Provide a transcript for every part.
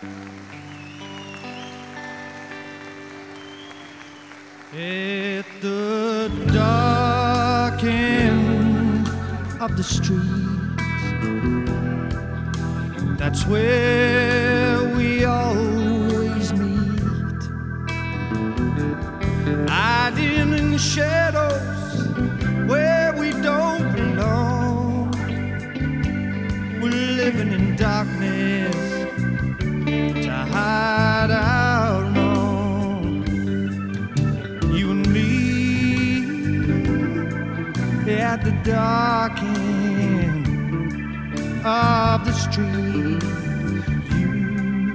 At the dark end of the street, that's where at the dark end of the street. You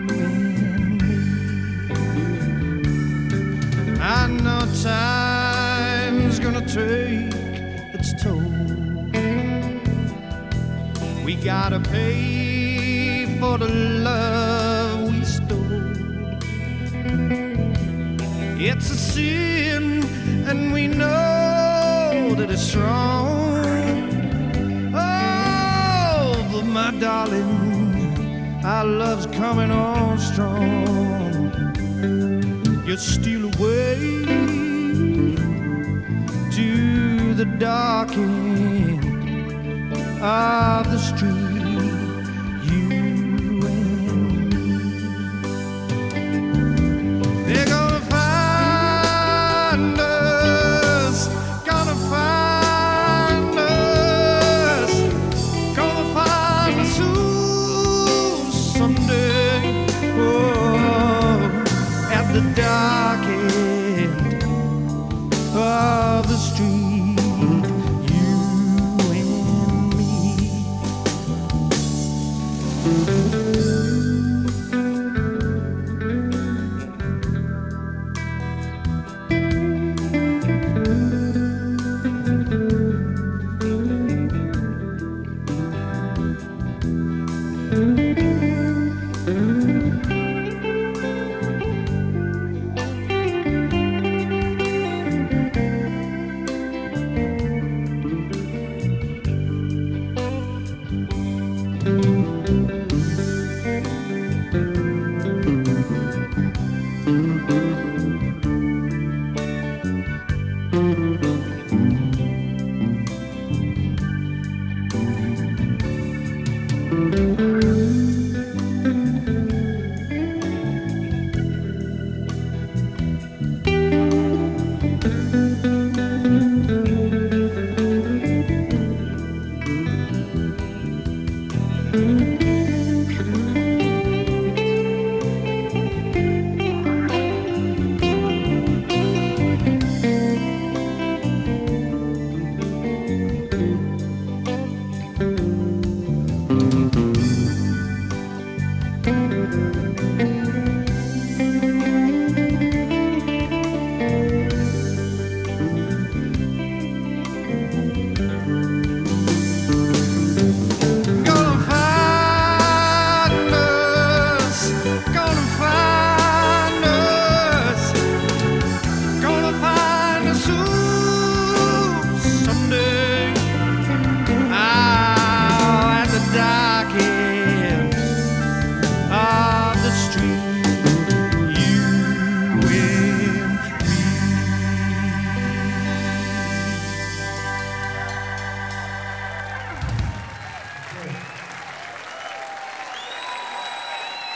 and me. I know time's gonna take its toll. We gotta pay for the love we stole. It's a sin, that it's wrong. Oh, but my darling, our love's coming on strong. You steal away to the dark end of the street. the dark.